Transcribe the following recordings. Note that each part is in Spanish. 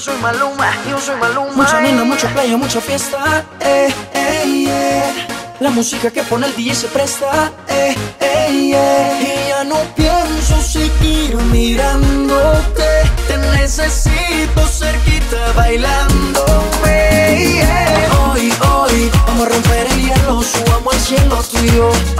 soy Maluma, yo soy Maluma. Mucha nena, mucha playa, mucha fiesta. Eh, eh, yeah. La música que pone el DJ se presta. Eh, eh, yeah. Y ya no pienso seguir mirándote. Te necesito cerquita bailando. Hoy, hoy, vamos a romper el hielo, subamos al cielo tú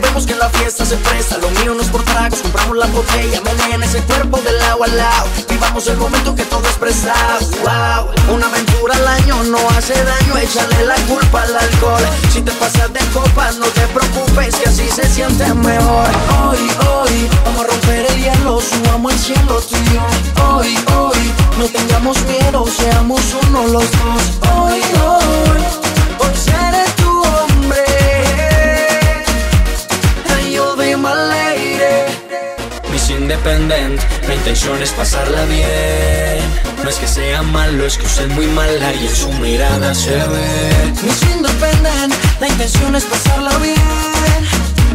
vemos que la fiesta se presta, lo mío no es por tragos, compramos la botella, me en ese cuerpo del lado al lado. Vivamos el momento que todo es prestado. Wow, una aventura al año no hace daño, échale la culpa al alcohol. Si te pasas de copas, no te preocupes, que así se siente mejor. Hoy, hoy, vamos a romper el hielo, subamos al cielo tú. Hoy, hoy, no tengamos miedo, seamos uno los dos. Hoy, hoy Miss Independent, la intención es pasarla bien. No es que sea malo, es que usted es muy mala y en su mirada se ve. Miss Independent, la intención es pasarla bien.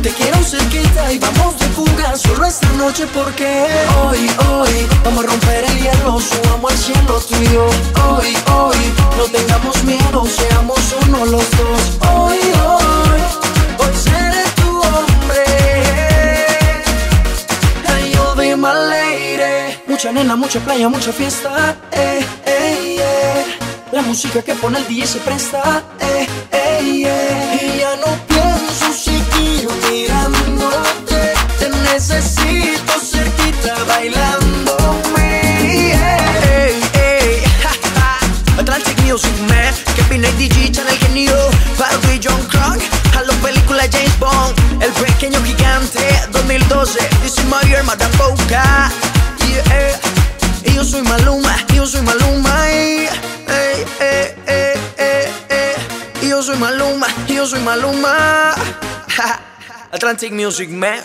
Te quiero cerquita y vamos de fuga solo esta noche porque hoy, hoy, vamos a romper el hielo, subamos al cielo tú y yo. Hoy, hoy, no tengamos miedo, seamos uno los dos. Mucha nena, mucha playa, mucha fiesta. Eh, eh, yeah. La música que pone el DJ se presta. Eh, yeah. Y ya no pienso seguir mirándote. Te necesito cerquita bailándome. Ha. Atlantic Music, man. Kevin ADG, Channel Genio. Barbie John Crock. A la película James Bond. El pequeño gigante, 2012. This is my Madame Boca. Y soy Maluma, yo soy Maluma. Ey, ey, ey, ey, ey, ey. Y yo soy Maluma, yo soy Maluma. Atlantic Music, man.